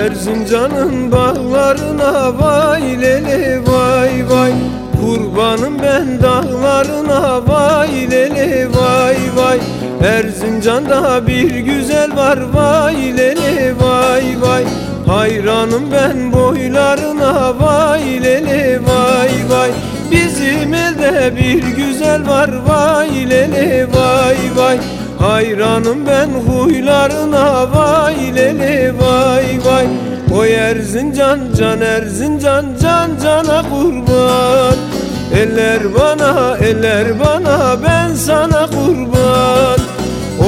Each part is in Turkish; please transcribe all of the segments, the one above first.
Erzincan'ın bağlarına vay lele vay vay. Kurbanım ben dağlarına vay lele vay vay. Erzincan'da bir güzel var vay lele vay vay. Hayranım ben boylarına vay lele vay vay. Bizim elde bir güzel var vay lele vay vay. Hayranım ben huylarına vay lele vay Oy Erzincan can Erzincan can cana kurban. Eller bana eller bana ben sana kurban.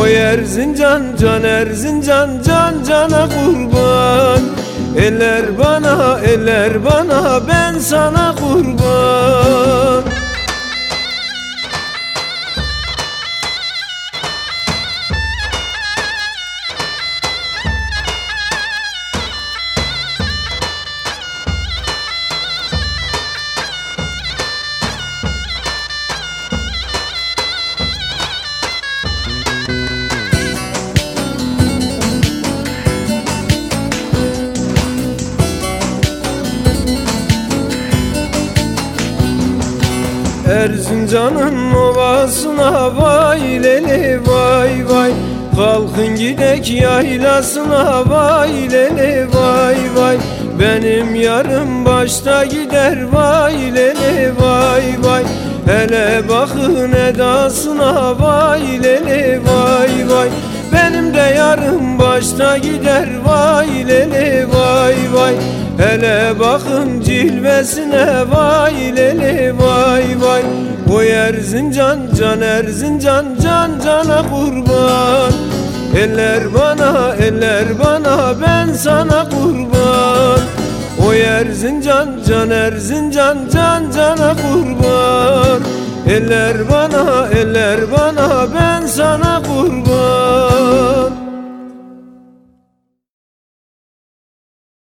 Oy Erzincan can Erzincan can cana kurban. Eller bana eller bana ben sana kurban Erzincan'ın ovasına vay lele vay vay. Kalkın gidek yaylasına vay lele vay vay. Benim yarım başta gider vay lele vay vay. Hele bakın edasına vay lele vay vay. Benim de yarım başta gider vay lele vay vay Hele bakın cilvesine vay lele vay vay. O Erzincan can Erzincan can cana kurban. Eller bana eller bana ben sana kurban. O Erzincan can Erzincan can cana kurban. Eller bana eller bana ben sana kurban